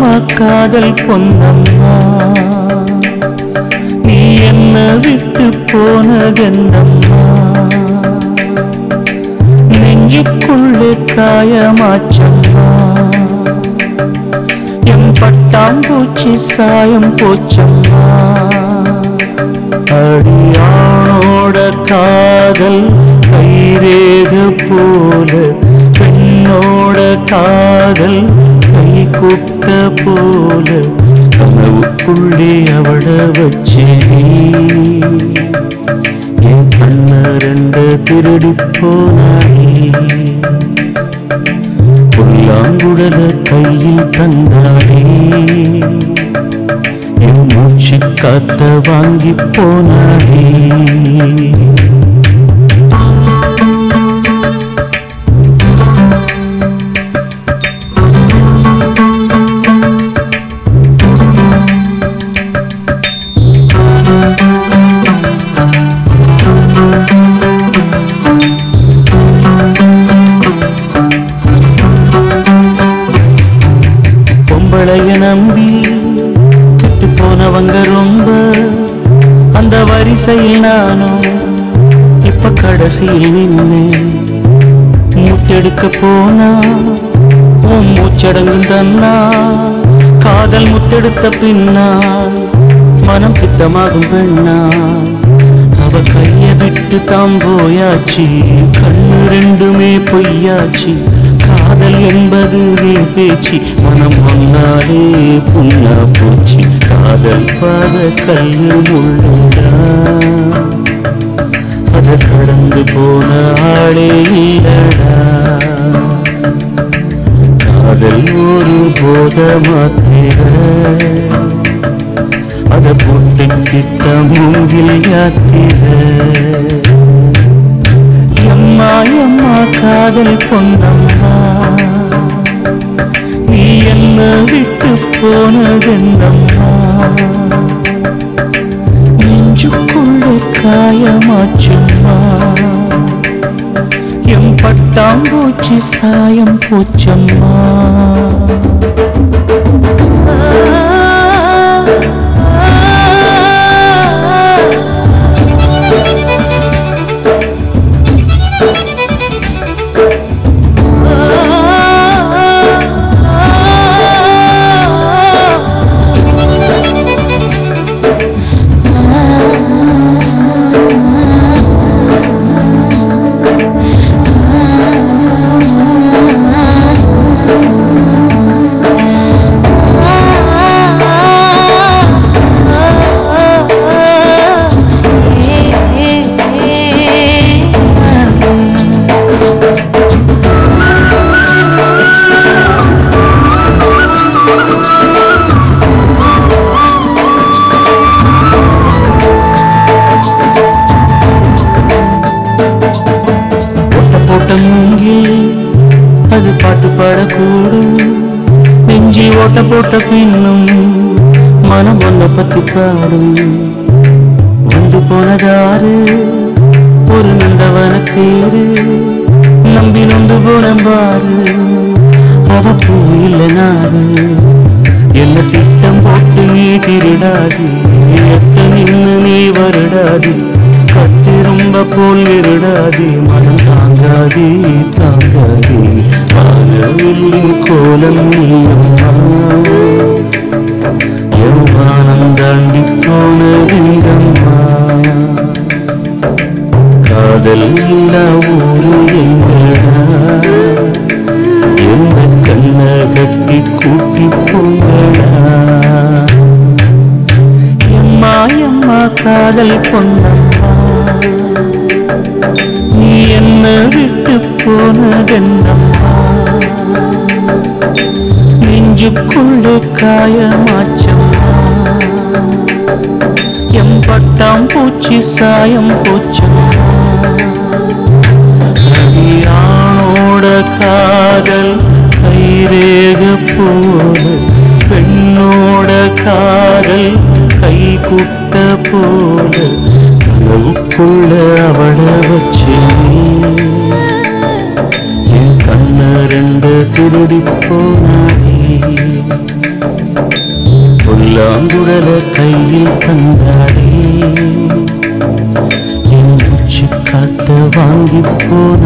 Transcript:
காதல் பொன்னம்மா. நீ என்ன விட்டு போனதென்னம்மா. நெஞ்சுக்குள்ளே காயமாச்சம்மா. என் பட்டாம்பூச்சி சாயம் போச்சம்மா. அடியானோட காதல் கைரேகு போல பெண்ணோட காதல் கை குட்ட போல கனவுக்குள்ளே அவட வச்சே என் கண்ண ரெண்டு திருடி போனாயே புல்லாங்குழல கையில் தந்தாடே என் பொம்பளைய நம்பி கெட்டு போனவங்க ரொம்ப அந்த வரிசையில் நானும் இப்ப கடைசியில் நின்னேன் முத்தெடுக்க போனா உன் மூச்சடங்கும் தன்னா. காதல் முத்தெடுத்த பின்னா மனம் பித்தமாகும் பெண்ணா. அவ கைய விட்டு தாம் போயாச்சு கண்ணு ரெண்டுமே பொய்யாச்சு. காதல் என்பது வீண் பேச்சு மனம் ஒன்னாலே புண்ணா போச்சு. காதல் பாத கல்லு முள்ளுண்டா? அத கடந்து போன ஆளே இல்லடா. காதல் ஒரு போத மாத்திர அத பொட்டுக்கிட்ட மூங்கில் யாத்திர. எம்மா எம்மா காதல் பொன்னம்மா. போனதென்னம்மா? நெஞ்சுக்குள்ள காயமாச்சும்மா? எம் பட்டாம்பூச்சி சாயம் பூச்சம்மா? நெஞ்சில் போட்ட பின்னும் மனம் ஒன்ன பத்தி பாடும். வந்து போனதாறு ஒரு நந்தவன தேரு நம்பி நொந்து போனம்பாரு அவ பூ இல்ல நாடு என்ன திட்டம் போட்டு நீ திருடாது எட்ட நின்னு நீ வருடாது. கட்டு ரொம்ப போல் இருடாதே மனம் தாங்காதே தாங்காதே. வானவில்லின் கோலம் நீ அம்மா யௌவானம் தாண்டி போனதெங்கம்மா காதல் இல்லா ஊரு எங்கடா என்ன கண்ண கட்டி கூட்டி போங்கடா. எம்மா எம்மா காதல் பொன்னம்மா. நீ என்ன விட்டு போனதென்னம்மா. நெஞ்சுக்குள்ளே காயமாச்சம்மா எம் பட்டாம் பூச்சி சாயம் போச்சம்மா அடியானோட காதல் கைரேக போல பெண்ணோட காதல் கை குட்ட போல கனவுக்குள்ள அவளை வச்சு என் கண்ண ரெண்டு திருடி போனாயே புல்லாங்குழல கையில் தந்தாடே என் மூச்சு காத்த வாங்கி போன